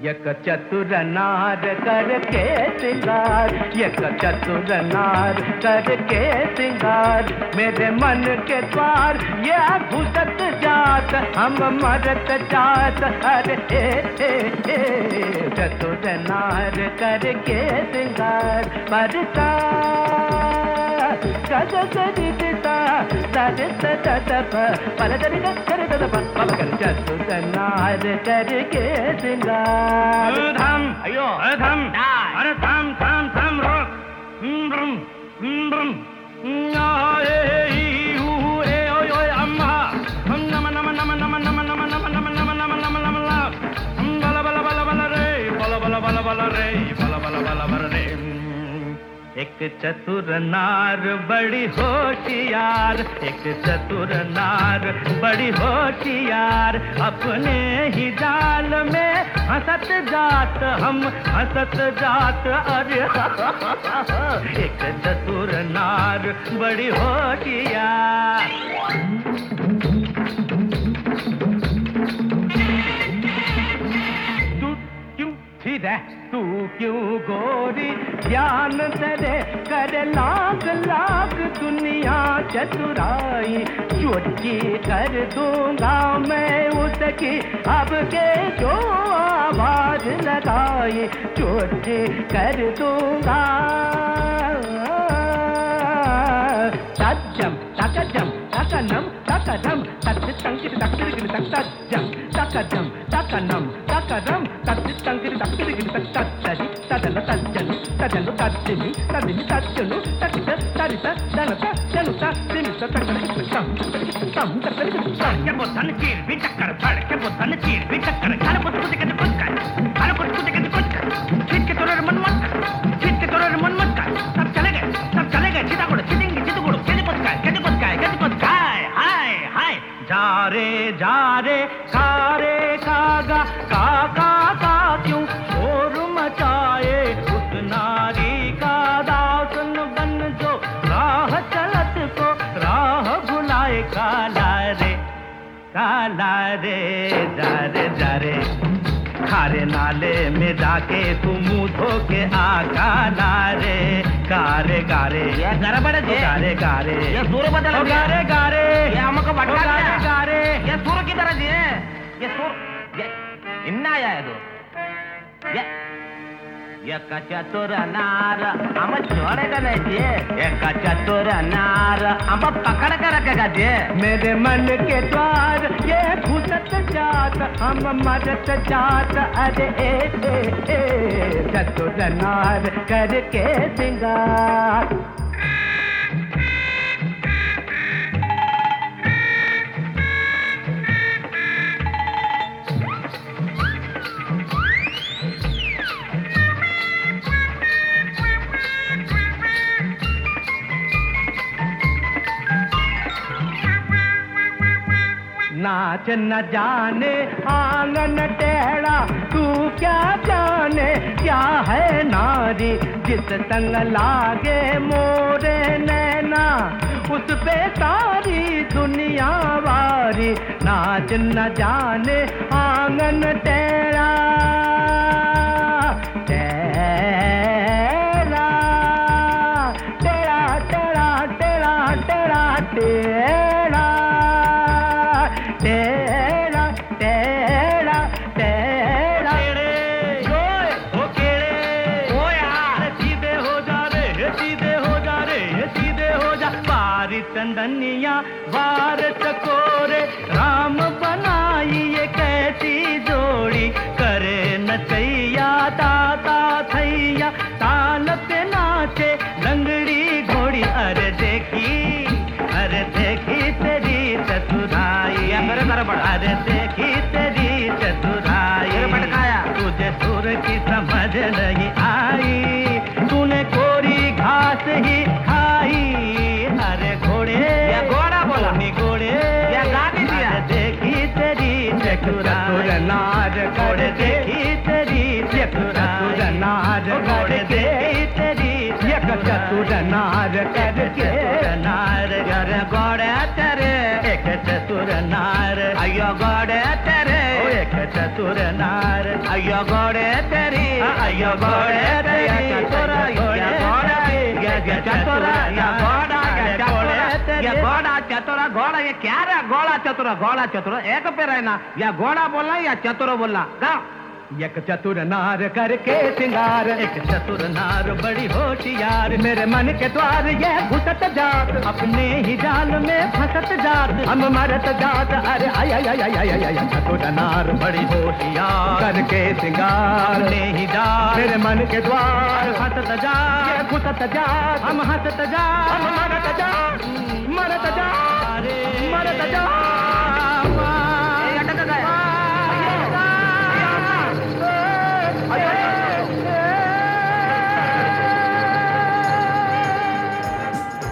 एक चतुर नार करके सिंगार, यक चतुर नार करके सिंगार। मेरे मन के द्वार ये घुसत जात, हम मरत जात, अरे हे चतुर नार करके सिंगार गज పలదరి గరిదల పలకరి చస్తున్నారు తరికే సింగాధం అయ్యో అధం అరధం ధం ధం రోక్ బ్రం బ్రం బల బల బల రే బల బల బల బల రే एक चतुर नार, बड़ी होशियार। एक चतुर नार, बड़ी होशियार। अपने ही जाल में हंसत जात हम, हंसत जात अरे। एक चतुर नार, बड़ी होशियार। तू क्यों गोरी? ज्ञान तेरे कर लाख लाख दुनिया चतुराई। चुटकी कर दूँगा मैं उसकी, अब के जो आवाज़ लगाई। चुटकी कर दूँगा takanam takadam tatit tatsit tankiri gil taktajam takadam takanam takadam tatit tatsit tankiri gil taktadari tadala tajjanu tadalu tajjini tadini tajjanu takita tarita danata januta దినుత తక్కడికి తం తక్కడికి తం తక్కడికి తం ఎబో తన చీర్ విచక్కర పడకెబో తన చీర్ విచక్కర కలపొత్తు దిగదు जा रे जा रे खा रे खागा का का का क्यों शोर मचाए? उस नारी का दासन बन जो राह चलत को राह भुलाए। काला रे काला रे जा रे जा रे खारे नाले में जाके तू मुँह धो के आ काला रे गारे गारे। ये गड़बड़ है। गारे गारे। ये सुर बदल ओ। गारे गारे। ये हमको भटका गारे। गारे। ये सुर की तरह जी है ये सुर ये इन्ना आया है तो। ये एक चतुर नार। हम छोड़ेगा नहीं जी एक चतुर नार। हम पकड़ कर रखेगा जी मेरे मन के द्वार ये घुसत जात हम मरत जात। अरे ए ए ए चतुर जनार करके सिंगार। नाच न जाने, आँगन टेढ़ा, तू क्या जाने? क्या है नारी जिस संग लागे मोरे नैना? उस पे सारी दुनिया वारी, नाच न जाने, आँगन टेढ़ा। चंदनिया वार चकोरे राम बनाई ये कैसी जोड़ी करे नचैया ताता थैया ताल पे नाचे लंगड़ी घोड़ी अरे देखी अरे देखी तेरी चतुराई। अरे देखी तेरी चतुराई। तुझे सुर की तेरी चतुर नार घोड़े देखी तेरी चतुर नार घोड़े देखी तेरी एक चतुर नार करके नार घर घोड़े तेरे एक चतुर नार अयो गोड़े तेरे। एक चतुर चतुर नार अयो घोड़े तेरी अयो घोड़े तेरी, चतुर ये चतुर चतुर घोड़ा, ये क्या रे घोड़ा चतुर घोड़ा चतुर। एक पे रहना, या घोड़ा बोलना, या चतुर बोलना। गा एक चतुर नार करके सिंगार, एक चतुर नार बड़ी होशियार। मेरे मन के द्वार ये घुसत जात, अपने ही जाल में फंसत जात। हम मरत जात, अरे आय आय आय आय आय चतुर नार बड़ी होशियार, करके सिंगार। अपने ही जाल, मेरे मन के द्वार। फंसत जात घुसत जात। हम हंसत जात, हम मरत जात। मरत जात मरत जात